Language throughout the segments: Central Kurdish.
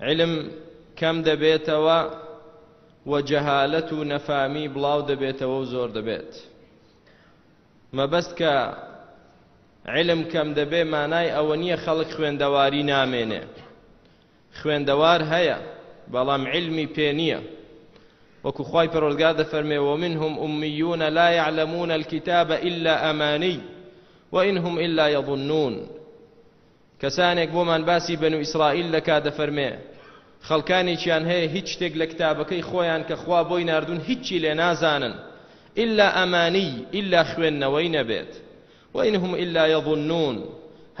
عیلم کەم دەبێتەوە و جەهالەت و نەفامی بڵاو دەبێتەوە و زۆر دەبێت مەبەست کە عیلم کەم دەبێ مانای ئەوە نییە خەڵک خوێندەواری نامێنێ خوێندەوار هەیە بەڵام علمی پێ نییە وەکو خی پەرۆزگا دەفەرمێ ومنهم ئومیونە لا يعلمون الكتاب إلا أماني وإنهم إلا يظنون کەسانێک بۆمان باسی بەنو ئیسرائیل دەکات دەفەرمێ خەڵکانێکیان هەیە هیچ شتێک لە کتابەکەی خۆیان کە خوا بۆی ناردوون هیچی لێ نازانن ئیلا ئەمانی ئیلا خوێندنەوەی نەبێت وئینهم ئیلا یەظنون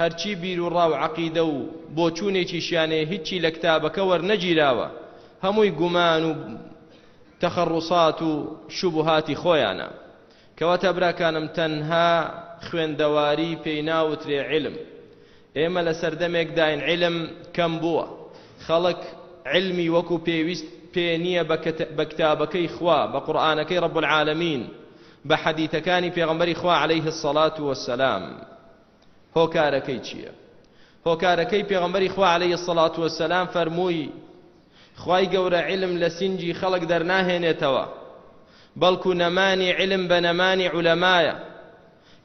هەرچی بیر و ڕاو عەقیدە و بۆچوونێکیشیانێ هیچی لە کتابەکە وەرنەگیراوە هەمووی گومان و تەخەڕوسات و شوبهاتی خۆیانە کەواتە براکانم تەنها خوێندەواری پێی ناوترێ عیلم ئێمە لە سەردەمێک داین عیلم کەم بووە خەڵک عیلمی وەکو پێویست پێ نییە بە کتابەکەی خوا بە قورئانەکەی رب العالمین بە حەدیتەکانی پێغمبەری خوا عليه الصلاة والسلام هۆکارەکەی چییە؟ هۆکارەکەی پێغەمبەری خوا علیە الصلوة والسلام فەرمووی خوای گەورە علم لە سینگی خەڵک دەرناهێنێتەوە بەڵکو نەمانی علم بە نەمانی علەمایە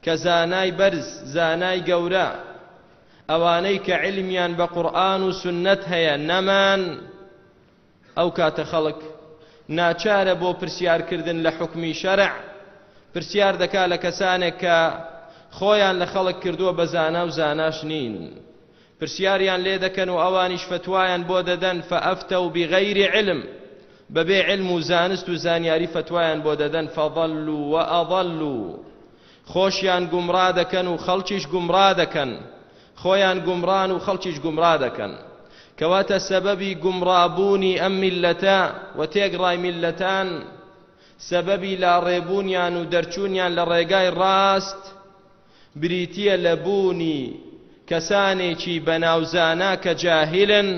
کە زانای بەرز زانای گەورە ئەوانەی کە علمیان بە قورآن و سنت هەیە نەمان ئەو کاتە خەڵک ناچارە بۆ پرسیار کردن لە حوکمی شەرع پرسیار دەکا لە کەسانێک کە خۆیان لە خەڵک کردووە بە زانا و زاناش نین پرسیاریان لێ دەکەن و ئەوانیش فتوایان بۆ دەدەن فەئەفتە و بغەیری علم بەبێ علم و زانست و زانیاری فتوایان بۆ دەدەن فەضل و ئەضل و خۆشیان گومڕا دەکەن و خەڵکیش گومڕا دەکەن، خۆیان گومڕان و خەڵکیش گومڕا دەکەن، کەواتە سەبەبی گومڕابوونی ئەم میللەتە و تێکڕای میللەتان سەبەبی لاڕێبوونیان و دەرچوونیان لە ڕێگای ڕاست بریتییە لە بوونی کەسانێکی بەناو زانا کە جاهیلن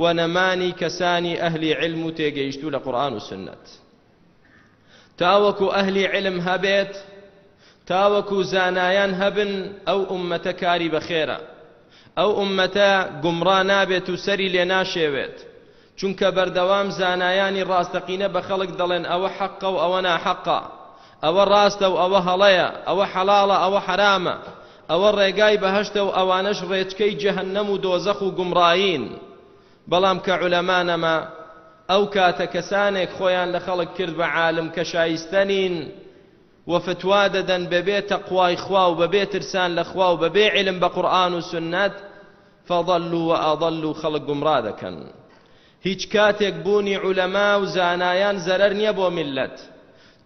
و نەمانی کەسانی ئەهلی عیلم و تێگەیشتوو لە قورئان و سوننەت. تاوەکو ئەهلی عیلم هەبێت تاوەکو زانایان هەبن ئەو ئوممەتە کاری بەخێرە ئەو ئوممەتە گومڕا نابێت و سەری لێ ناشێوێت چونکە بەردەوام زانایانی ڕاستەقینە بە خەڵک دەڵێن ئەوە حەقە و ئەوە ناحەقە ئەوە ڕاستە و ئەوە هەڵەیە ئەوە حەڵاڵە ئەوە حەرامە ئەوە ڕێگای بەهەشتە و ئەوانەش ڕێچکەی جەهەنەم و دۆزەخ و گومڕایین بەڵام کە عولەما نەما ئەو کاتە کەسانێک خۆیان لە خەڵک کرد بە عالم کە شایستە نین و فتوا دەدەن بە بێ تەقوای خوا و بە بێ ترسان لە خوا و بە بێ عیلم بە قورئان و سوننەت فضلوا و اضلوا خەڵک گومڕا دەکەن هیچ کاتێک بوونی عولەما و زانایان زەرەر نیە بۆ میللەت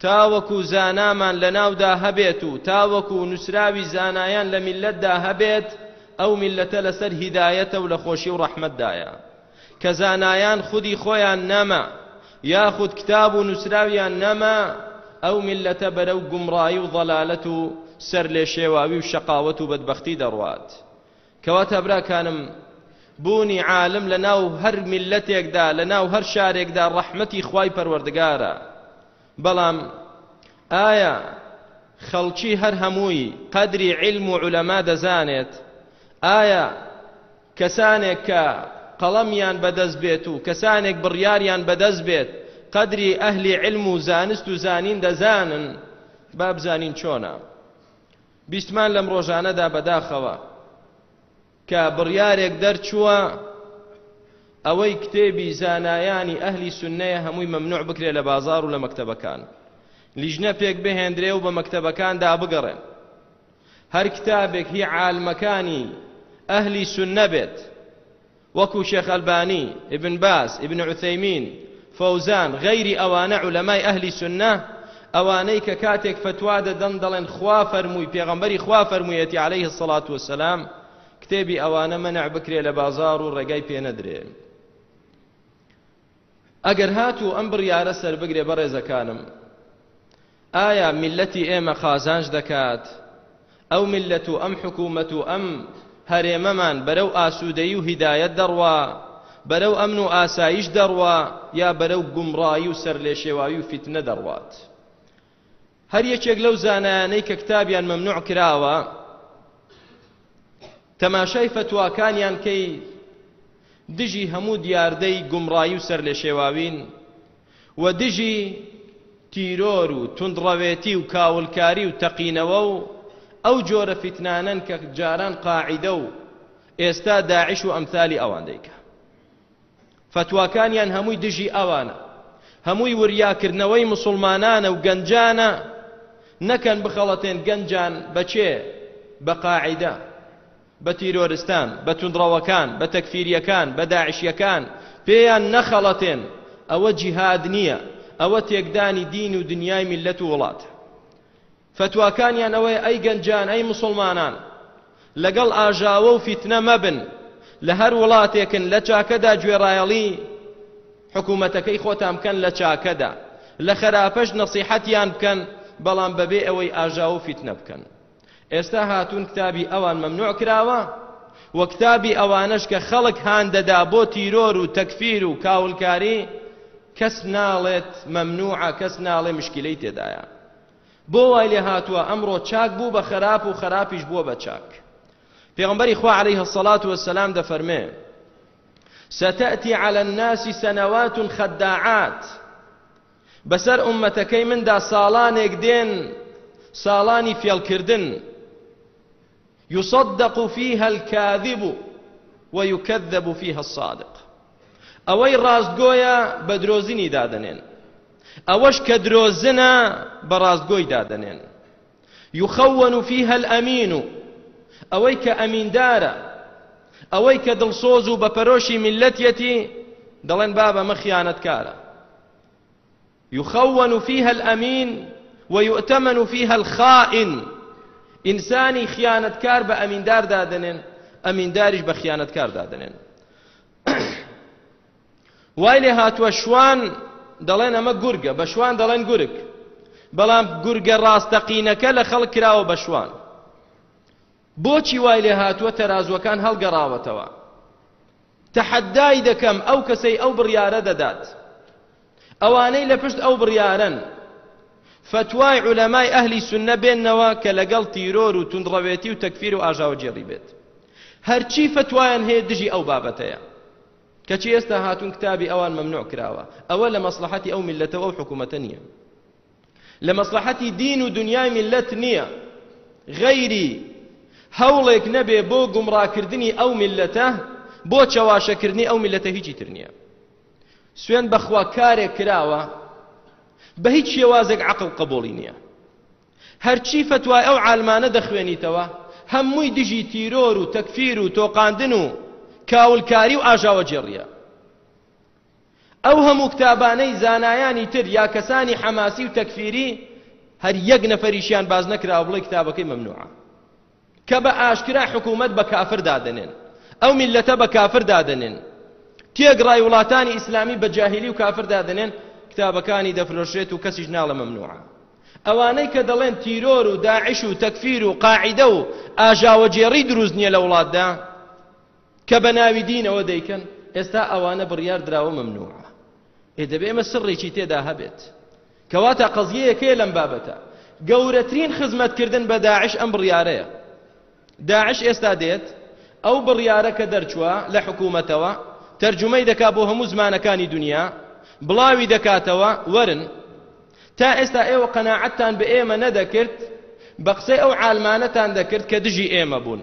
تاوەکو زانامان لەناودا هەبێت و تاوەکو نوسراوی زانایان لە میللەتدا هەبێت، ئەو میللەتە لەسەر هیدایەتە و لە خۆشی و ڕەحمەتدایە. کە زانایان خودی خۆیان نەما، یاخود کتاب و نوسراویان نەما، ئەو میللەتە بەرەو گومڕایی و ضەلالەت و سەرلێشێواوی و شەقاوەت و بەدبەختی دەڕوات. کەواتە براکانم بوونی عالم لەناو هەر میللەتێکدا لەناو هەر شارێکدا ڕەحمەتی خوای پەروەردگارە بەڵام ئایا خەڵکی هەر هەمووی قەدری علم و علەما دەزانێت ئایا کەسانێک کە قەڵەمیان بەدەست بێت و کەسانێک بڕیاریان بەدەست بێت قەدری ئەهلی علم و زانست و زانین دەزانن بابزانین چۆنە بیستمان لەم ڕۆژانەدا بەداخەوە کە بڕیارێک دەرچووە ئەوەی کتێبی زانایانی ئەهلی سنەیە هەمووی مەمنوع بکرێت لە بازار و لە مەکتەبەکان لیژنە پێک بهێندرێ و بە مەکتەبەکاندا بگەڕێن هەر کتابێک هی عالمەکانی ئەهلی سنە بێت وەکو شێخ ئەلبانی، ئیبن باز، ئیبن عوثەیمین، فەوزان، غەیری ئەوانە عولەمای ئەهلی سوننە ئەوانەی کە کاتێک فتوا دەدەن دەڵێن خوا فەرمووی پێغەمبەری خوا فەرموویەتی علیە الصلوە والسلام کتێبی ئەوانە مەنع بکرێ لە بازار و ڕێگای پێ نەدرێ. ئەگەر هاتوو ئەم بڕیارە سەربگرێ بەڕێزەکانم ئایا میللەتی ئێمە قازانج دەکات ئەو میللەت و ئەم حکوومەت و ئەم هەرێمەمان بەرەو ئاسوودەی و هیدایەت دەڕوا بەرەو ئەمن و ئاسایش دەڕوا یا بەرەو گومڕایی و سەرلێشێواوی و فیتنە دەڕوات هەر یەکێک لەو زانایانەی کە کتابیان مەمنوع کراوە تەماشای فەتواکانیان کەی دژی هەموو دیاردەی گومڕایی و سەرلێشێواوین و دژی تیرۆر و توندڕەوێتی و کاولکاری و تەقینەوە و ئەو جۆرە فیتنانەن کە جاران قاعدە و ئێستا داعش و ئەمثالی ئەوان دەیکە فتواکانیان هەمووی دژی ئەوانە هەمووی وریاکردنەوەی مسوڵمانانە و گەنجانە نەکەن بخەڵەتێن گەنجان بە کێ بە قاعیدە بە تیرۆرستان بە توندڕەوەکان بە تەکفیریەکان بە داعشیەکان پێیان نەخەڵەتێن ئەوە جیهاد نییە ئەوە تێکدانی دین و دنیای میللەت و وڵاتە فتواکانیان ئەوەیە ئەی گەنجان ئەی موسڵمانان لەگەڵ ئاژاوە و فیتنە مەبن لە هەر وڵاتێکن لە چاکەدا گوێڕایەڵی حکوومەتەکەی خۆتان بکەن لە چاکەدا لە خەراپەش نەسیحەتیان بکەن بەڵام بەبێ ئەوەی ئاژاوە و فیتنە بکەن ئێستا هاتوون کتابی ئەوان مەمنوع کراوە و کتابی ئەوانەش کە خەڵک هان دەدا بۆ تیرۆر و تەکفیر و کاولکاری کەس ناڵێت مەمنوعە کەس ناڵێ مشکلەی تێدایە بۆ وای لێ هاتووە ئەمڕۆ چاک بوو بە خەراپ و خەراپیش بووە بە چاک پێغمبەری خوا عليه الصلاة والسلام دەفەرمێ ستأتي على الناس سنوات خداعات بەسەر ئومەتەکەی مندا ساڵانێک دێن ساڵانی فێڵکردن یصدق فیها الکاذب و یکذب فیها الصادق ئەوەی ڕاستگۆیە بە درۆزنی دادەنێن ئەوەش کە درۆزنە بە ڕاستگۆی دادەنێن یخون فیها الامین ئەوەی کە ئەمیندارە ئەوەی کە دڵسۆز و بەپەرۆشی میلەتیەتی دەڵێن بابە مە خیانەتکارە یخون فیها الامین و یوتمن فیها الخائن ئینسانی خیانەتکار بە ئەمیندار دادەنێن ئەمینداریش بە خیانەتکار دادەنێن وای لێ هاتووە شوان دەڵێن ئەمە گورگە بە شوان دەڵێن گورگ بەڵام گورگە ڕاستەقینەکە لە خەڵک کراوە بە شوان بۆچی وای لێ هاتووە تەرازووەکان هەڵگەڕاوەتەوە؟ تەحەدای دەکەم ئەو کەسەی ئەو بڕیارە دەدات ئەوانەی لە پشت ئەو بڕیارەن فتوای علەمای ئەهلی سنە بێننەوە کە لەگەڵ تیرۆر و توندڕەوێتی و تەکفیر و ئاژاوە جێڕی بێت هەرچی فتوایان هەیە دژی ئەو بابەتەیە کەچی ئێستا هاتون کتابی ئەوان ممنوع کراوە ئەوە لە مەسلحەتی ئەو ملەتەوە و حکوومەتە نییە لە مەسڵەحەتی دین و دونیای میللەت نییە غەیری هەوڵێک نەبێ بۆ گومڕاکردنی ئەو میللەتە بۆ چەواشەکردنی ئەو میللەتە هیچی تر نییە سوێن بەخوا کارێک کراوە بە هیچ شێوازێک عقل قبولی نییە هەرچی فتوای ئەو عالمانە دەخوێنیتەوە هەمووی دژی تیرۆر و تەکفیر و تۆقاندن و کاولکاری و ئاژاوە جێڕیە ئەو هەموو کتابانەی زانایانی تر یا کەسانی حەماسی و تەکفیری هەر یەک نەفەریشیان باس نەکراوە بڵێ کتابەکەی مەمنوعە کە بە ئاشکرا حکوومەت بە کافر دادەنێن ئەو میلەتە بە کافر دادەنێن تێگڕای وڵاتانی ئیسلامی بە جاهیلی و کافر دادەنێن کتابەکانی دەفرۆشێت و کەسیش ناڵە مەمنوعە ئەوانەی کە دەڵێن تیرۆر و داعش و تەکفیر و قاعدە و ئاژاوەگێڕی دروست نییە لە وڵاتدا کە بە ناوی دینەوە دەیکەن ئێستا ئەوانە بڕیار دراوە مەمنوعە ئێ دەبێ ئێمە سڕێکی تێدا هەبێت کەواتە قەزیەیەکەیە لەم بابەتە گەورەترین خزمەتکردن بە داعش ئەم بڕیارەیە داعش ئێستا دێت ئەو بڕیارە کە دەرچووە لە حکوومەتەوە تەرجمەی دەکا بۆ هەموو زمانەکانی دنیا بڵاوی دەکاتەوە وەرن تا ئێستا ئێوە قەناعەتتان بە ئێمە نەدەکرد بە قسەی ئەو عالمانەتان دەکرد کە دژی ئێمە بوون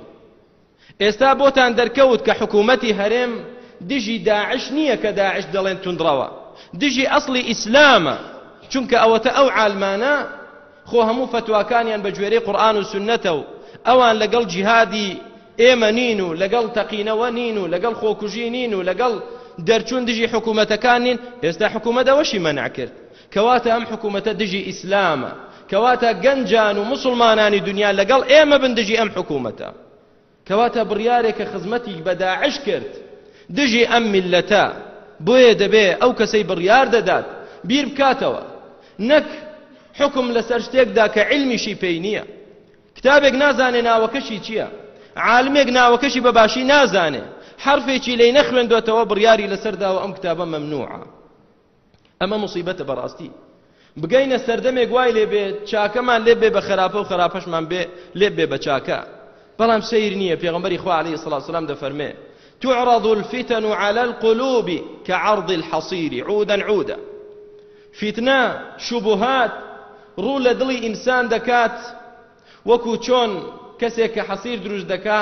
ئێستا بۆتان دەرکەوت کە حکومەتی هەرێم دژی داعش نیە کە داعش دەڵێن توندڕەوە دژی ئەسڵی ئیسلامە چونکە ئەوەتە ئەو عالمانە خۆ هەموو فتواکانیان بە گوێرەی قورئان و سنەتە و ئەوان لەگەڵ جیهادی ئێمە نین و لەگەڵ تەقینەوە نین و لەگەڵ خۆکوژی نین و لەگەڵ دەرچوون دژی حکوومەتەکان نین ئێستا حکوومەت ئەوەشی مەنع کرد کەواتە ئەم حکومەتە دژی ئیسلامە کەواتە گەنجان و موسڵمانانی دنیا لەگەڵ ئێمە بن دژی ئەم حکومەتە کەواتە بڕیارێک کە خزمەتیک بە داعش کرد دژی ئەم میللەتە بۆیە دەبێ ئەو کەسەی بڕیار دەدات بیر بکاتەوە نەک حکم لەسەر شتێکدا کە علمیشی پێی نییە کتابێک نازانێ ناوەکەشی چییە عالمێک ناوەکەشی بە باشی نازانێ حرفێکی لی نەخوێندوێتەوە بڕیاری لەسەر داوە ئەم کتابە مەمنوعە ئەمە موسیبەتە بەڕاستی بگەینە سەردەمێک وای لێ بێ چاکەمان لێ بێ بە خراپە و خراپەشمان بێ لێ بێ بە چاکە بەڵام سیر نییە پێغمبەری خوا عليه الصلاة والسلام دەفەرمێ تعرض الفتن على القلوب كعرض الحصير عودا عودا فتنە شبهات ڕوو لە دڵی ئینسان دەکات وەکو چۆن کەسێک کە حەسیر دروست دەکا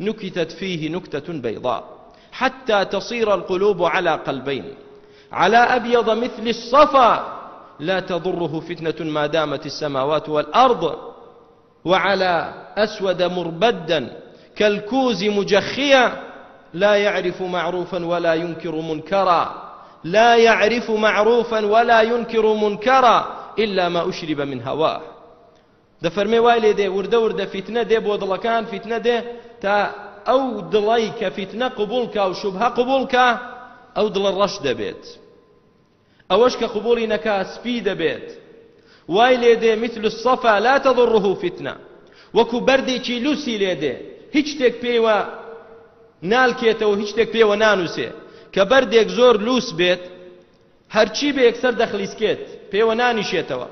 نكتت فيه نكتة بيضاء حتى تصير القلوب على قلبين على أبيض مثل الصفا لا تضره فتنة ما دامت السماوات والأرض وعلى أسود مربدا كالكوز مجخيا لا يعرف معروفا ولا ينكر منكرا لا يعرف معروفا ولا ينكر منكرا إلا ما أشرب من هواه دەفەرمێ وای لێ دێ وردە وردە فیتنە دێ بۆ دڵەکان فیتنە دێ تا ئەو دڵەی کە فیتنە قبول کا و شوبهە قبول کا ئەو دڵە ڕەش دەبێت ئەوەش کە قبولی نەکا سپی دەبێت وای لێ دێ مثل الصفا لا تضره فتنە وەکو بەردێکی لوسی لێ دێ هیچ شتێک پێیوە نالکێتەوە هیچ شتێک پێوە نانووسێ کە بەردێک زۆر لوس بێت هەرچی بە یەکسەر دەخلیسکێت پێوە نانیشێتەوە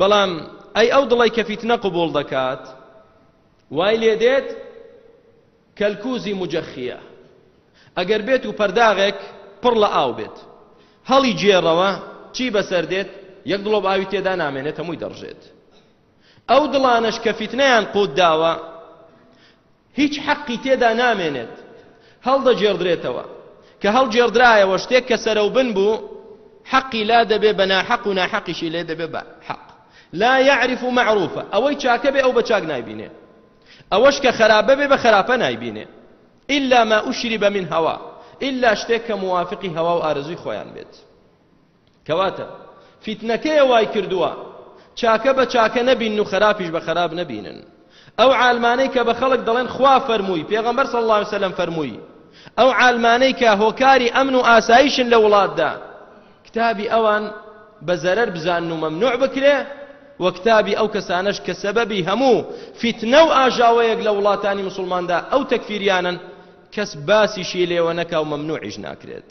بەڵام ئەی ئەو دڵەی کە فیتنە قبوڵ دەکات وای لێ دێت کەلکوزی مجەخیە ئەگەر بێت و پەرداغێک پڕ لە ئاو بێت هەڵی گێڕەوە چی بەسەر دێت یەک دڵۆب ئاوی تێدا نامێنێت هەمووی دەڕژێت ئەو دڵانەش کە فیتنەیان قوت داوە هیچ حەقی تێدا نامێنێت هەڵدەگێڕدرێتەوە، کە هەڵگێڕدرایەوە شتێک کە سەرەوبن بوو حەقی لا دەبێ بە ناحەق و ناحەقیشی لێ دەبێ بە حەق. لا یعرف معروفا، ئەوەی چاکە بێ ئەو بە چاک نایبینێ، ئەوەش کە خەراپە بێ بە خەراپە نایبینێ، الا ما اشرب من هوا، الا شتێک کە موافقی هەوا و ئارەزووی خۆیان بێت. کەواتە فیتنەکەیە وایکردووە چاکە بە چاکە نەبینن و خەراپیش بە خەراپ نەبینن ئەو عالمانەی کە بە خەڵک دەڵێن خوا فەرمووی پێغەمبەر صلی الله علیه وسلم فەرمووی ئەو عالمانەی کە هۆکاری ئەمن و ئاسایشن لە وڵاتدا کتابی ئەوان بە زەرەر بزان و مەمنوع بکرێ و کتابی ئەو کەسانەش کە سەبەبی هەموو فیتنە و ئاژاوەیەک لە وڵاتانی مسلماندا ئەو تەکفیریانن کەس باسیشی لێوە نەکا و مەمنوعیش ناکرێت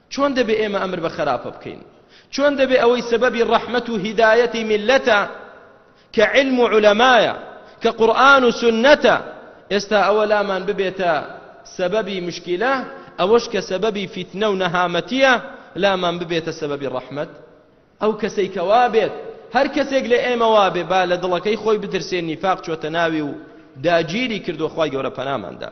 چۆن دەبێ ئێمە ئەمر بە خەراپە بکەین؟ چۆن دەبێ ئەوەی سەبەبی ڕەحمەت و هیدایەتی میللەتە کە عیلم و عولەمایە، کە قورئان و سوننەتە، ئێستا ئەوە لامان ببێتە سەبەبی مشکیلە، ئەوەش کە سەبەبی فیتنە و نەهامەتییە لامان ببێتە سەبەبی ڕەحمەت؟ ئەو کەسەی کە وا بێت، هەر کەسێک لە ئێمە وا بێ، با لە دڵەکەی خۆی بترسێ نیفاق چۆتە ناوی و داگیری کردووە، خوای گەورە پەنامان دا.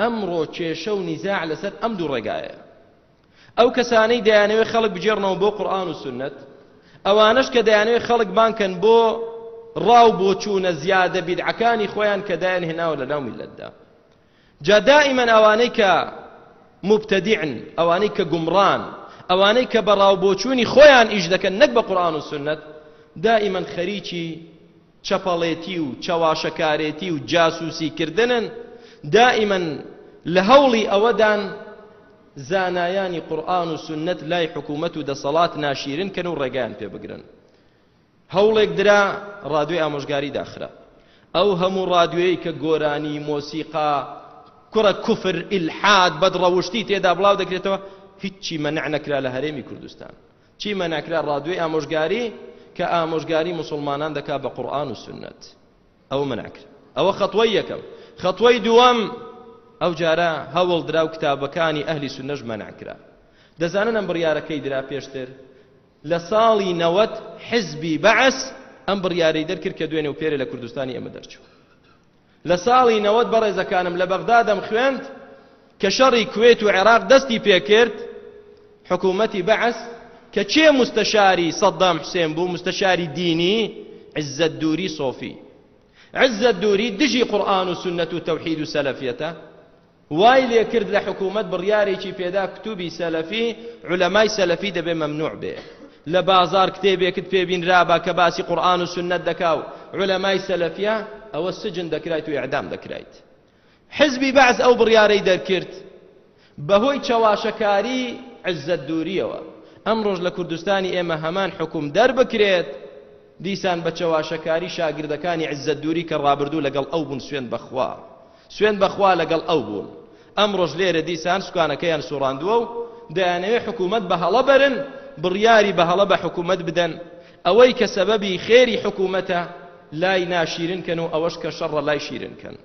ئەمڕۆ کێشە و نیزاع لەسەر ئەم دوو ڕێگایەیە ئەو کەسانەی دەیانەوێت خەڵک بگێڕنەوە بۆ قورئان و سوننەت ئەوانەش کە دەیانەوێت خەڵک بانکەن بۆ ڕاو بۆچوونە زیادە بیدعەکانی خۆیان کە دایان هێناوە لە ناو میلەتدا جا دائیمەن ئەوانەی کە مبتدعن ئەوانەی کە گومڕان ئەوانەی کە بە ڕاو بۆچوونی خۆیان ئیش دەکەن نەک بە قورئان و سوننەت دائیمەن خەریکی چەپەڵێتی و چەواشەکارێتی و جاسوسی کردنن، دائیمەن لە هەوڵی ئەوەدان زانایانی قورئان و سوننەت لای حکومەت و دەسەڵات ناشیرن کەن و ڕێگایان پێ بگرن. هەوڵێک درا ڕادوێی ئامۆژگاری داخرا. ئەو هەموو ڕادوێی کە گۆرانی، مۆسیقا، کوڕە کوفر، ئیلحاد، بەدڕەوشتی تێدا بڵاو دەکرێتەوە، هیچی مەنع نەکرا لە هەرێمی کوردستان. چی مەنع کرا ڕادوێی ئامۆژگاری کە ئامۆژگاری موسڵمانان دەکا بە قورئان و سنت ئەو مەنع کرد ئەوە خەتوەی یەکەم خەتوەی دووەم ئەو جارە هەوڵ درا و کتابەکانی ئەهلی سنەش مەنع کرا دەزانن ئەم بڕیارەکەی درا پێشتر لە ساڵی نەوەت حزبی بەعس ئەم بڕیارەی دەرکرد کە دوێنێ و پێرە لە کوردستانی ئێمە دەرچوو لە ساڵی نەوەد بەڕێزەکانم لە بەغدا دەمخوێند کە شەڕی کوێت و عێراق دەستی پێکرد حکوومەتی بەعس کە کێ مستەشاری سەدام حسێن بوو مستەشاری دینی عزت دووری سۆفی عزت دووری دژی قورآن و سنت و تەوحید و سەلەفیەتە وای لێکرد لە حکومەت بڕیارێکی پێدا کتوبی سەلەفی عولەمای سەلەفی دەبێ مەمنوع بێ لە بازار کتێبێکت پێ بینرابا کە باسی قورئان و سوننەت دەکا و عولەمای سەلەفیە ئەوە سجن دەکرایت و اعدام دەکرایت حزبی بەعس ئەو بڕیارەی دەرکرد بەهۆی چەواشەکاری عزت دووریەوە ئەمڕۆژ لە کوردستانی ئێمە هەمان حکوم دەربکرێت دیسان بە چەواشەکاری شاگردەکانی عزت دووری کە ڕابردوو لەگەڵ ئەو بوون سوێن بەخوا سوێند بەخوا لەگەڵ ئەو بووم. ئەمڕۆش لێرە دیسان سوکانەکەیان سوڕاندووە و دەیانەوێت حکومەت بە هەڵە بەرن، بڕیاری بە هەڵە بە حکومەت بدەن، ئەوەی کە سەبەبی خێری حکومەتە لای ناشیرن کەن و ئەوەش کە شەڕە لای شیرن کەن.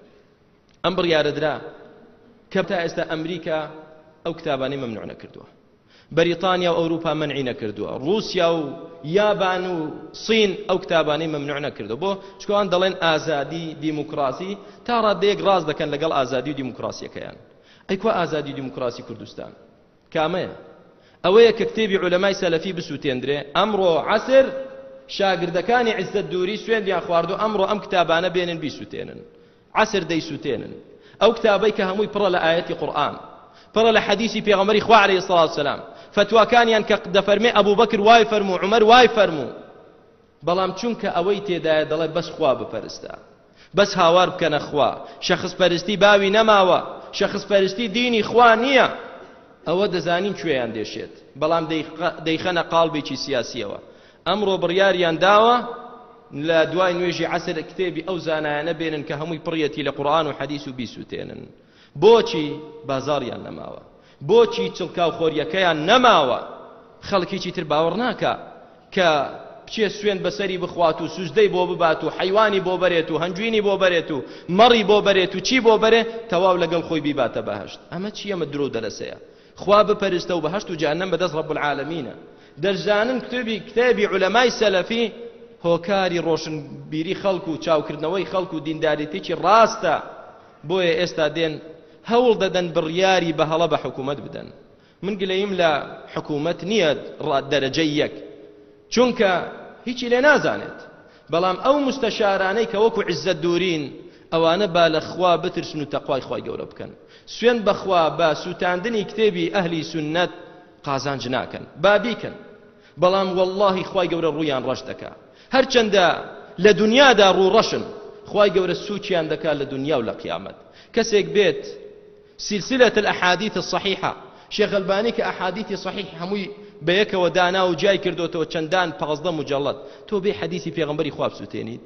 ئەم بڕیارە درا کە تا ئێستا ئەمریکا ئەو کتابانەی مەمنوع نەکردووە. بەریتانیا و ئەوروپا مەنعی نەکردووە ڕوسیا و یابان و صین ئەو کتابانەی مەمنوع نەکردووە بۆ چکە ئەوان دەڵێن ئازادی دیموکراسی تا ڕادەیەک ڕاست دەکەن لەگەڵ ئازادی و دیموکراسیەکەیان ئەی کوا ئازادی دیموکراسی کوردستان کامەیە ئەوەیە کە کتێبی علەمای سەلەفی بسووتێندرێ ئەمڕۆ عەسر شاگردەکانی عزت دووری سوێندیان خواردو ئەمڕۆ ئەم کتابانە بێنن بیسووتێنن عەسر دەیسوتێنن ئەو کتابەی کە هەمووی پڕە لە ئایەتی قورئان پڕە لە حەدیسی پێغەمبەری خوا علیە الصلاة والسلام فتواکانیان کە دەفەرمێ ئەبوبەکر وای فەرموو عومەر وای فەرموو بەڵام چونکە ئەوەی تێدایە دەڵێ بەس خوا بپەرستە بەس هاوار بکەنە خوا شەخص پەرستی باوی نەماوە شەخص پەرستی دینی خوا نییە ئەوە دەزانین کوێیان دێشێت بەڵام دەیخەنە قاڵبێکی سیاسیەوە ئەمڕۆ بڕیاریان داوە لە دوای نوێژی عەسر کتێبی ئەو زانایانە بێنن کە هەمووی پڕیەتی لە قورآن و حەدیث و بیسوتێنن بۆچی بازاریان نەماوە بۆچی چڵکاو خۆریەکەیان نەماوە خەڵکیی تر باوەڕ ناکە کە بچێ سوێن بەسەری بخوات و سوزدەی بۆ ببات و حیوانی بۆ بەرێت و هەنجوینی بۆ بەرێت و مەڕی بۆ بەرێت و چی بۆ بەرێ تەواو لەگەڵ خۆی بیباتە بەهشت ئەمە چی ئەمە درۆ دەلەسەیە خوا بپەرستە و بەهەشت و جەهەنەم بەدەست رب العالمینە دەشزانن کتێبی کتێبی علەمای سەلەفی هۆکاری ڕۆشنبیری خەڵک و چاوکردنەوەی خەڵک و دینداریتێکی ڕاستە بۆیە ئێستا دێن هەوڵ دەدەن بڕیاری بە هەڵە بە حکوومەت بدەن من گلەیم لە حکوومەت نییە دەرەجەی یەک چونکە هیچی لێ نازانێت بەڵام ئەو مستەشارانەی کە وەکو عزت دوورین ئەوانە با لە خوا بترسن و تەخوای خی گەورە بکەن سوێند بەخوا بە سوتاندنی کتێبی ئەهلی سونەت قازانج ناکەن با بیکەن بەڵام واللهی خوای گەورە ڕویان ڕەش دەکا هەرچەندە لە دنیادا ڕوو ڕەشن خوای گەورە سوچیان دەکا لە دنیا و لە قیامەت کەسێک بێت سلسلة الأحاديث الصحيحة شێخ البانی کە ئەحادیثی صحیح هەمووی بەیەکەوە دانا و جای کردوتەوە چەندان پازدە مجلڵەت تۆ بێ حەدیثی پێغمبەری خواب سوتێنیت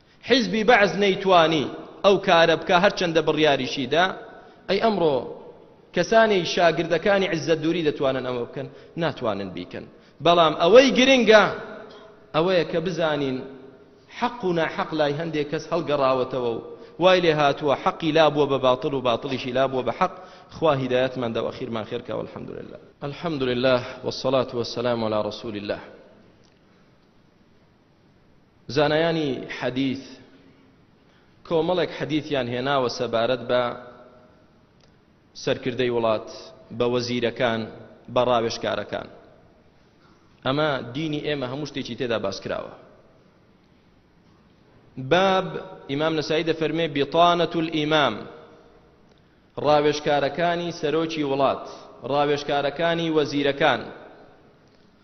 حیزبی بەعس نەیتوانی ئەو کارە بکا هەرچەندە بڕیاریشی دا، ئەی ئەمڕۆ کەسانی شاگردەکانی عزەت دوری دەتوانن ئەمە بکەن؟ ناتوانن بیکەن، بەڵام ئەوەی گرنگە ئەوەیە کە بزانین حەق و ناحەق لای هەندێک کەس هەڵگەڕاوەتەوە و وای لێ هاتووە حەقی لابووە بە باتڵ و باتڵیشی لابووە بە حەق خوا هیدایەتمان دا و ئەخیرمان خێر کاوە الحمدلله الحمدلله والصلاة والسلام على رسول الله زانایانی حەدیث کۆمەڵێک حەدیثیان هێناوە سەبارەت بە سەرکردەی وڵات بە وەزیرەکان بە ڕاوێشکارەکان ئەمە دینی ئێمە هەموو شتێکی تێدا باس کراوە باب ئیمام نەسایی دەفەرمێ بیطانەت الئیمام ڕاوێشکارەکانی سەرۆکی وڵات ڕاوێشکارەکانی وەزیرەکان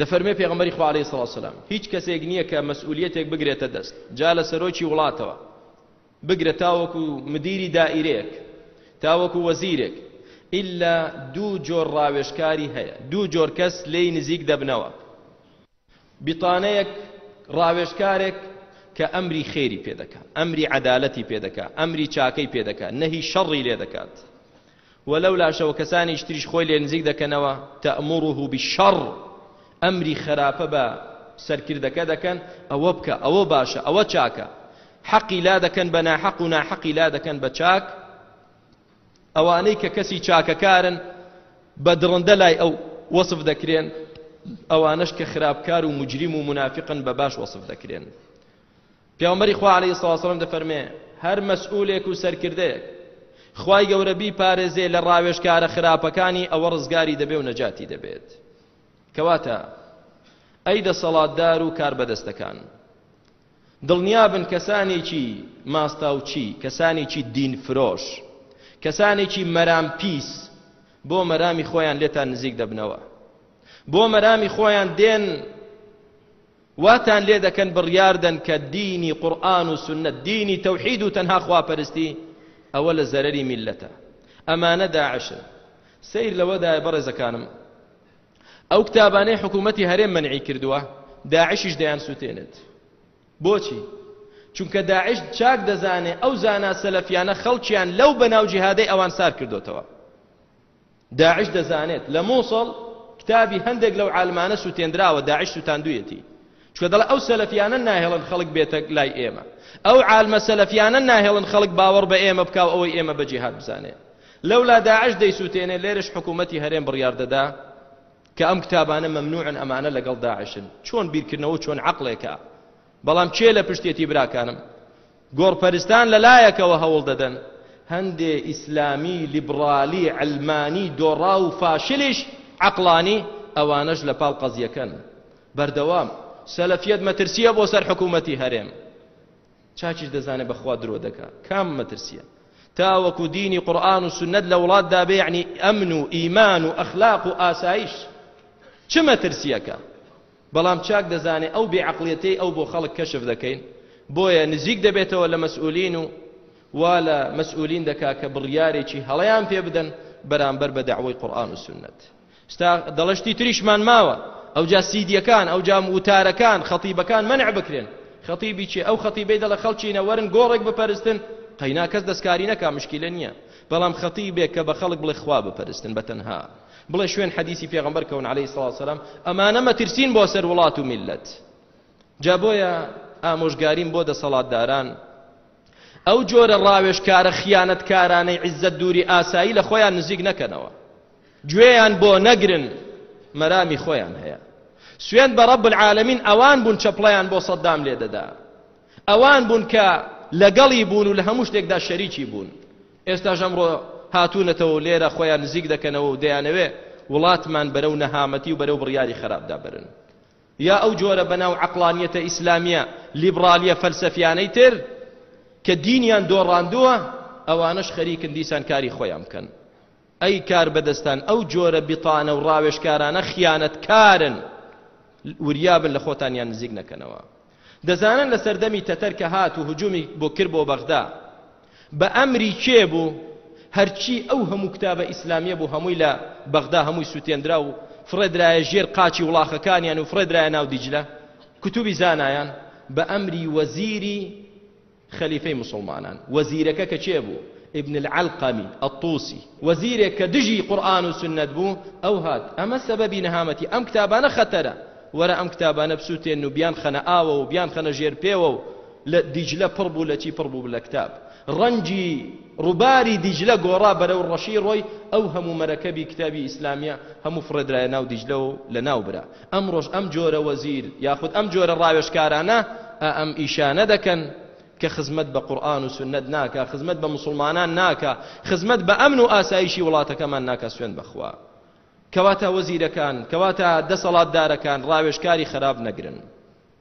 دەفەرمێ پێغەمبەری خوا علیە سڵاو سلام هیچ کەسێک نییە کە مەسئولیەتێک بگرێتە دەست جا لە سەرۆکی وڵاتەوە بگرە تاوەکو مدیری دائیرەیەک تاوەکو وەزیرێک ئللا دوو جۆر ڕاوێشکاری هەیە دوو جۆر کەس لێی نزیک دەبنەوە بتانەیەک ڕاوێشکارێک کە ئەمری خێری پێدەکات ئەمری عەدالەتی پێدەکات ئەمری چاکەی پێدەکات نەهی شەڕی لێ دەکات وە لەو لاشەوە کەسانیش تریش خۆی لێ نزیک دەکەنەوە، تەئموروه بالشر، ئەمری خەراپە بە سەرکردەکە دەکەن، ئەوە بکە، ئەوە باشە، ئەوە چاکە، حەقی لا دەکەن بە ناحەق و ناحەقی لا دەکەن بە چاک، ئەوانەی کە کەسی چاکەکارن بە دڕندە لای ئەو وەسف دەکرێن، ئەوانەش کە خراپکار و موجرم و مونافیقن بە باش وەسف دەکرێن. پێامبەری خوا علیە سڵاو سلام دەفەرمێ هەر مەسئولێک و سەرکردەیەک خوای گەورە بیپارێزێ لە ڕاوێژکارە خراپەکانی ئەوە ڕزگاری دەبێ و نەجاتی دەبێت کەواتە ئەی دەسەڵاتدار و کاربەدەستەکان دڵنیابن کەسانێکی ماستاوچی کەسانێکی دین فرۆش کەسانێکی مەرام پیس بۆ مەرامی خۆیان لێتان نزیک دەبنەوە بۆ مەرامی خۆیان دێن واتان لێ دەکەن بڕیار دەن کە دینی قورئان و سوننەت دینی تەوحید و تەنها خواپەرستی ئەوە لە زەرەری میللەتە ئەمانە داعشن سیر لەوەدایە بەڕێزەکانم ئەو کتابانەی حکوومەتی هەرێم منعی کردووە داعشیش دەیان سووتێنێت بۆچی چونکە داعش چاک دەزانێ ئەو زانا سەلەفیانە خەڵکیان لەو بەناو جیهادەی ئەوان سار کردوتەوە داعش دەزانێت لە موسڵ کتابی هەندێک لەو عالمانە سوتێندراوە داعش سوتاندویەتی چکە دەڵێ ئەو سەلەفیانە ناهێڵن خەڵک بێتە لای ئێمە ئەو عالمە سەلەفیانە ناهێڵن خەڵک باوەڕ بە ئێمە بکاو ئەوەی ئێمە بە جیهاد بزانێ لەولا داعش دەیسوتێنێ لێرش حکوومەتی هەرێم بڕیار دەدا کە ئەم کتابانە مەمنوعن ئەمانە لەگەڵ داعشن چۆن بیرکردنەوە چۆن عقلێکە بەڵام کێ لە پشتێتی براکانم؟ گۆڕپەرستان لە لایەکەوە هەوڵ دەدەن، هەندێ ئیسلامی لیبڕالی عەلمانی دۆڕاو و فاشلیش عەقڵانی ئەوانەش لە پاڵ قەزیەکەن. بەردەوام، سەلەفیەت مەترسییە بۆ سەر حکوومەتی هەرێم. چاکیش دەزانێ بە خوا درۆ دەکا. کام مەترسییە؟ تاوەکو دینی قورئان و سونەت لە وڵاتدا بێ یعنی ئەمن و ئیمان و ئەخلاق و ئاسایش چ مەترسییەکە؟ بەڵام چاک دەزانێ ئەو بێ عەقڵیەتەی ئەو بۆ خەڵک کەشف دەکەین بۆیە نزیک دەبێتەوە لە مەسئولین و وا لە مەسئولین دەکا کە بڕیارێکی هەڵەیان پێ بدەن بەرامبەر بە دەعوەی قورئان و سوننەت ستا دەڵشتی تریشمان ماوە ئەو جا سیدیەکان ئەو جام وتارەکان خەتیبەکان منع بکرێن خەتیبی چێ ئەو خەتیبەی دەڵە خەڵچینە وەرن گۆڕێک بپەرستن قەینا کەس دەستکاری نەکا مشکلە نییە بەڵام خەتیبێک کە بە خەڵک بڵێ خوا بپەرستن بە تەنها بڵێ شوێن حەدیسی پێغەمبەر کەون عەلەیهی سڵاو سەلام ئەمانە مەترسین بۆ سەر وڵات و میللەت جا بۆیە ئامۆژگاریم بۆ دەسەڵاتداران ئەو جۆرە ڕاوێشکارە خیانەتکارانەی عیزەت دووری ئاسایی لە خۆیان نزیک نەکەنەوە گوێیان بۆ نەگرن مەرامی خۆیان هەیە سوێن بە ڕەب العالمین ئەوان بوون چەپڵیان بۆ سەدام لێدەدا ئەوان بوون کە لەگەڵی بوون و لە هەموو شتێکدا شەریکی بوون. ئێستاش ئەمڕۆ هاتوونەتەوە و لێرە خۆیان نزیک دەکەنەوە و دەیانەوێ وڵاتمان بەرەو نەهامەتی و بەرەو بڕیاری خەراپدا بەرن. یا ئەو جۆرە بەناو عەقڵانیەتە ئیسلامیە لیبڕالیە فەلسەفیانەی تر کە دینیان دۆڕاندووە، ئەوانەش خەریکن دیسان کاری خۆیان بکەن. ئەی کاربەدەستان ئەو جۆرە بیطانە و ڕاوێژکارانە خیانەتکارن وریابن لە خۆتانیان نزیک نەکەنەوە دەزانن لە سەردەمی تەتەر کە هات و هجومی بۆ کرد بۆ بەغدا بە ئەمری کێ بوو هەرچی ئەو هەموو کتابە ئیسلامیە بوو هەمووی لە بەغدا هەمووی سووتێندرا و فڕێدرایە ژێر قاچی وڵاخەکانیان و فڕێدرایە ناو دیجلە کتوبی زانایان بە ئەمری وەزیری خەلیفەی موسڵمانان، وەزیرەکە کە کێ بوو؟ ابن العلقمی الطوسی، وەزیرێک کە دژی قورئان و سوننەت بوو، ئەو هات، ئەمە سەبەبی نەهامەتی، ئەم کتابانە خەتەرە، وەرە ئەم کتابانە بسوتێن و بیانخەنە ئاوەوە و بیانخەنە ژێر پێوە و لە، دیجلە پڕ بوو لە چی؟ پڕ بوو لە کتاب، ڕەنگی ڕووباری دیجلە گۆڕا بەرەو ڕەشی ڕۆی، ئەو هەموو مەرەکەبی کتابی ئیسلامیە هەموو فڕێدرایە ناو دیجلەوە و لەناو برا. ئەمڕۆش ئەم جۆرە وەزیر یاخود ئەم جۆرە ڕاوێژکارانە ئەم ئیشانە دەکەن کە خزمەت بە قورئان و سنەت ناکا خزمەت بە مسلمانان ناکا خزمەت بە ئەمن و ئاسایشی وڵاتەکەمان ناکا سوێن بەخوا کەواتە وەزیرەکان کەواتە دەسەڵاتدارەکان ڕاوێژکاری خراپ نەگرن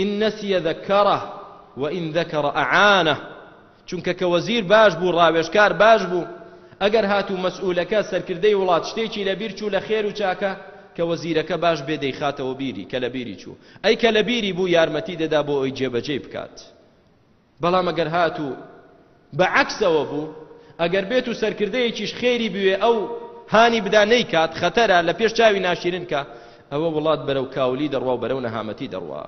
ان نسیە ذکرە و ان ذکر اعانە، چونکە کە وەزیر باش بوو ڕاوێژکار باش بوو، ئەگەر هاتوو مەسئولەکە سەرکردەی وڵات شتێکی لەبیر چوو لە خێر و چاکە کە وەزیرەکە باش بێ دەیخاتەوە بیری کە لەبیری چوو، ئەی کە لەبیری بوو یارمەتی دەدا بۆ ئەوەی جێبەجێی بکات. بەڵام ئەگەر هاتوو بە عەکسەوە بوو، ئەگەر بێت و سەرکردەیەکیش خێری بوێ ئەو هانی بدا نەیکات، خەتەرە، لە پێش چاوی ناشیرن کا، ئەوە وڵات بەرەو کاولی دەڕوا و بەرەو نەهامەتی دەڕوا.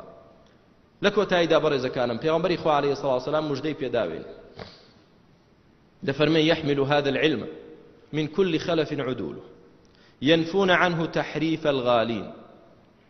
لە کۆتاییدا بەڕێزەکانم، پێغەمبەری خوا علیە الصلوة والسلام مژدەی پێداوین. دەفەرمێ یحمل هذا العلم من كل خلف عدول ينفون عنه تحريف الغالين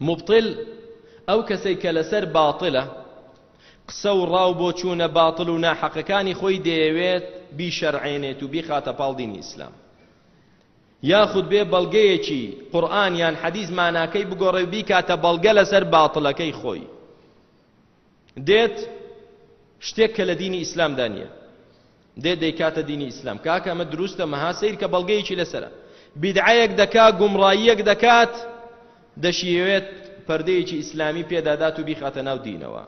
موبطل، ئەو کەسەی کە لەسەر باتڵە، قسە و ڕا و بۆچوونە باتڵ و ناحەقەکانی خۆی دەیەوێت بیشەرعێنێت و بیخاتە پاڵ دینی ئیسلام، یاخود بێ بەڵگەیەکی قورئان یان حەدیس ماناکەی بگۆڕێ و بیکاتە بەڵگە لەسەر باتڵەکەی خۆی. دێت شتێک کە لە دینی ئیسلامدا نییە دێ دەیکاتە دینی ئیسلام کاکە ئەمە دروستە مەها سیر کە بەڵگەیەکی لەسرە بیدعەیەک دەکا گومڕاییەک دەکات دەشیەوێت پردەیەکی ئیسلامی پێدادات و بیخاتە ناو دینەوە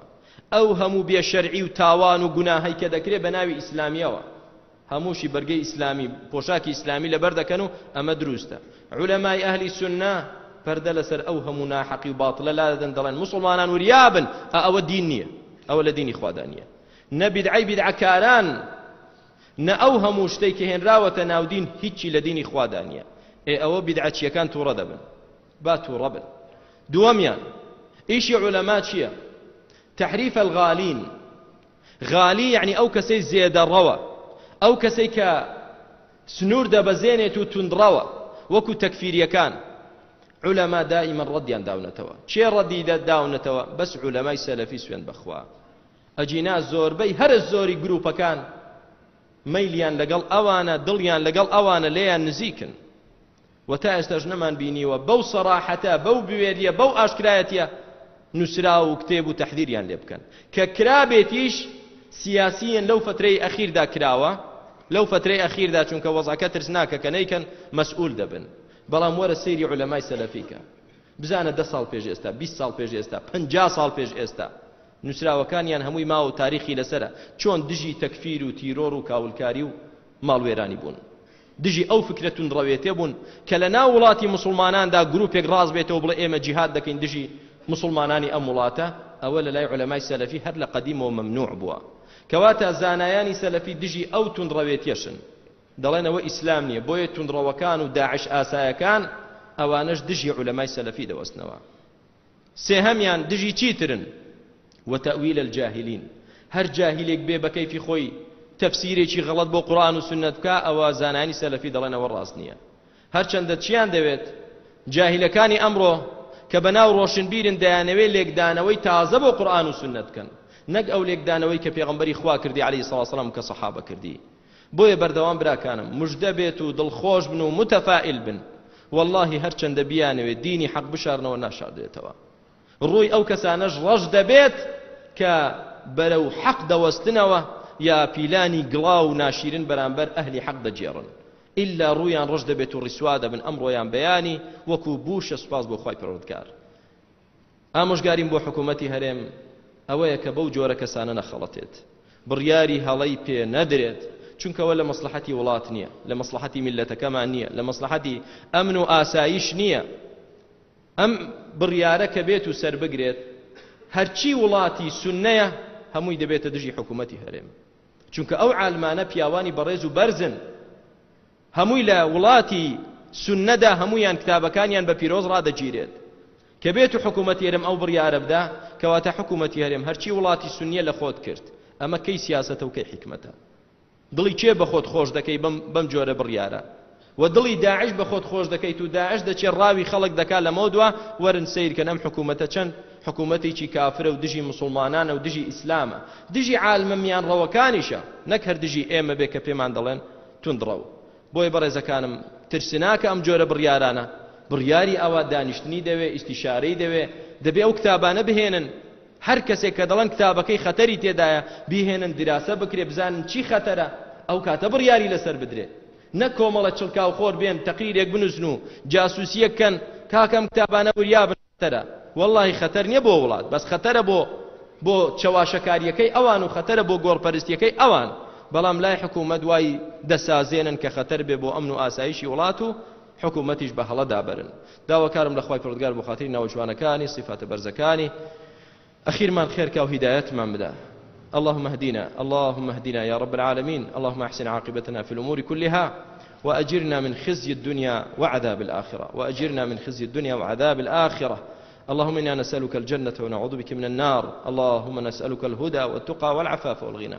ئەو هەموو بێشەرعی و تاوان و گوناهی کە دەکرێت بە ناوی ئیسلامیەوە هەمووشی بەرگەی ئیسلامی پۆشاکی ئیسلامی لەبەر دەکەن و ئەمە دروستە عولەمای ئەهلی سوننە پەردە لەسەر ئەو هەموو ناحەقی و باطلە لا دەدەن دەڵێن موسڵمانان وریابن ئەوە دین نییە ئەوە لە دینی خوادا نییە نە بیدعەی بیدعەکاران نە ئەو هەموو شتەی کە هێنراوەتە ناودین هیچی لە دینی خوادا نییە ئێ ئەوە بیدعەچیەکان تووڕە دەبن با تووڕە بن دووەمیان ئیشی عولەما چییە تحریف الغالین غالی یەعنی ئەو کەسەی زێدەڕەوە، ئەو کەسەی کە سنوور دەبەزێنێت و توندڕەوە، وەکو تەکفیرییەکان. عولەما دائیمەن ڕەدیان داونەتەوە. کێ ڕەدی داونەتەوە؟ بەس عولەمای سەلەفی سوێند بەخوا. ئەگینا زۆربەی هەرە زۆری گرووپەکان مەیلیان لەگەڵ ئەوانە، دڵیان لەگەڵ ئەوانە، لێیان نزیکن. و تا ئێستاش نەمان بینیوە بەو سەراحەتە، بەو بوێرییە، بەو ئاشکرایەتییە نووسراو و کتێب و تەحذیریان لێ بکەن. کە کرابێتیش سیاسییەن لەو فەترەی ئەخیردا کراوە، لەو فەترەی ئەخیردا چونکە وەزعەکە ترسناکە کە نەیکەن مەسئول دەبن. بەڵام وەرە سەیری عولەمای سەلەفی کە. بزانە دە ساڵ پێش ئێستا، بیست ساڵ پێش ئێستا، پەنجا ساڵ پێش ئێستا نووسراوەکانیان هەمووی ماوە و تاریخی لەسەرە چۆن دژی تەکفیر و تیرۆر و کاولکاری و ماڵوێرانی بوون. دژی ئەو فکرە توندڕەوێتێ بوون کە لە ناو وڵاتی موسڵماناندا گروپێک ڕاست بێتەوە بڵێ ئێمە جیهاد دەکەین دژی موسڵمانانی ئەم وڵاتە، ئەوە لە لای عولەمای سەلەفی هەر لە قەدیمەوە مەمنوع بووە. کەواتە زانایانی سەلەفی دژی ئەو توندڕەوێتیەشن. دەڵێن ئەوە ئیسلام نیە، بۆیە توندڕەوەکان و داعش ئاسایەکان ئەوانەش دژی عولەمای سەلەفی دەوەستنەوە. سێهەمیان دژی چیترن و تەویل الجاهلین هەر جاهلێک بێ بە کەیفی خۆی تەفسیرێکی غەڵەت بۆ قورآن و سنت بکا ئەوە زانانی سەلەفی دەڵێن ئەوە ڕاست نییە هەرچەندە چیان دەوێت جاهلەکانی ئەمڕۆ کە بەناو ڕۆشنبیرن دەیانەوێ لێکدانەوەی تازە بۆ قورآن و سنت بکەن نەک ئەو لێکدانەوەی کە پێغمبەری خوا کردی عليه سڵسلام کە سەحابە کردی بۆیە بەردەوام براکانم مژدە بێت و دڵخۆش بن و متەفائیل بن واللهی هەرچەندە بیانەوێت دینی حەق بشارنەوە ناشاردرێتەوە ڕووی ئەو کەسانەش ڕەش دەبێت کە بەرەو حەق دەوەستنەوە یا پیلانی گڵا و ناشیرن بەرامبەر ئەهلی حەق دەجێڕن ئللا ڕویان ڕژ دەبێت و ڕیسوا دەبن ئەم ڕۆیان بەیانی وەکو بوشە سوپاس بۆ خی پەرۆردگار ئامۆژگاریم بۆ حکوومەتی هەرێم ئەوەیە کە بەو جۆرە کەسانە نەخەڵەتێت، بڕیاری هەڵەی پێ نەدرێت، چونکە ئەوە لە مەسڵەحەتی وڵات نییە، لە مەسڵەحەتی میللەتەکەمان نییە، لە مەسڵەحەتی ئەمن و ئاسایش نییە. ئەم بڕیارە کە بێت و سەربگرێت، هەرچی وڵاتی سوننەیە هەمووی دەبێتە دژی حکوومەتی هەرێم، چونکە ئەو عالمانە پیاوانی بەڕێز و بەرزن، هەمووی لە وڵاتی سنەدا هەموویان کتابەکانیان بە پیرۆز ڕادەگیرێت کە بێتو حکومەتی هەرێم ئەو بڕیارە بدا کەواتە حکومەتی هەرێم هەرچی وڵاتی سنیە لە خۆت کرد ئەمە کەی سیاسەتە و کەی حیکمەتە دڵی کێ بە خۆت خۆش دەکەی بەم بەم جۆرە بڕیارە و دڵی داعش بە خۆت خۆش دەکەیت و داعش دەچێت ڕاوی خەڵک دەکا لەمەو دووە وەرن سیرکەن ئەم حکوومەتە چەند حکوومەتێکی کافرە و دژی مسلمانانە و دژی ئیسلامە دژی عالمە میان ڕەوەکانیشە نەک هەر دژی ئێمە بێ کە پێمان دەڵێن توندڕەو. بۆیە بەڕێزەکانم ترسناکە ئەم جۆرە بڕیارانە، بڕیاری ئاوا دانیشتنی دەوێ، ئیستیشارەی دەوێ، دەبێ ئەو کتابانە بهێنن، هەر کەسێک کە دەڵێن کتابەکەی خەتەری تێدایە، بیهێنن دراسە بکرێ بزانن چی خەتەرە، ئەو کاتە بڕیاری لەسەر بدرێ. نەک کۆمەڵە چڵکاوخۆر بێن تەقریرێک بنووسن و جاسووسییەک کەن، کاکە ئەم کتابانە وریا بن، خەتەرە وەڵاهی خەتەر نیە بۆ وڵات بەس خەتەرە بۆ بۆ چەواشەکاریەکەی ئەوان و خەتەرە بۆ گۆڕ پەرستیەکەی ئەوان بەڵام لای حکومەت وای دەسازێنن کە خەتەر بێ بۆ ئەمن و ئاسایشی وڵات و حکومەتیش بە هەڵە دابرن داواکارم لە خوای پڕدگار بۆ خاتری ناوجوانەکانی سیفاتە بەرزەکانی أخيرمان خيرك وهدايات من بدأ اللهم اهدنا اللهم اهدنا يا رب العالمين اللهم احسن عاقبتنا في الأمور كلها وأجرنا من خزي الدنيا وعذاب الآخرة وأجرنا من خزي الدنيا وعذاب الآخرة اللهم إنا نسألك الجنة ونعوذ بك من النار اللهم نسألك الهدى والتقى والعفاف والغنى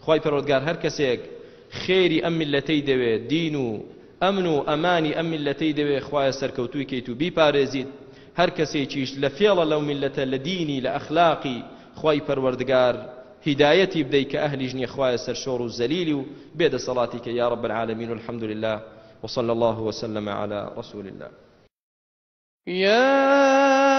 خوای پەروەردگار هەر کەسێک خێری ئەم میللەتەی دەوێ دین و ئەمن و ئەمانی ئەم میللەتەی دەوێ خوایە سەرکەوتووی کەیت و بیپارێزیت هەر کەسێکیش لە فێڵە لەو میللەتە لە دینی لە ئەخلاقی خوای پەروەردگار هیدایەتی بدەی کە ئەهلیش نیە خوایە سەرشۆڕ و زەلیلی و بێ دەسەڵاتی کە یا رب العالمین الحمد لله وصلى الله وسلم على رسول الله يا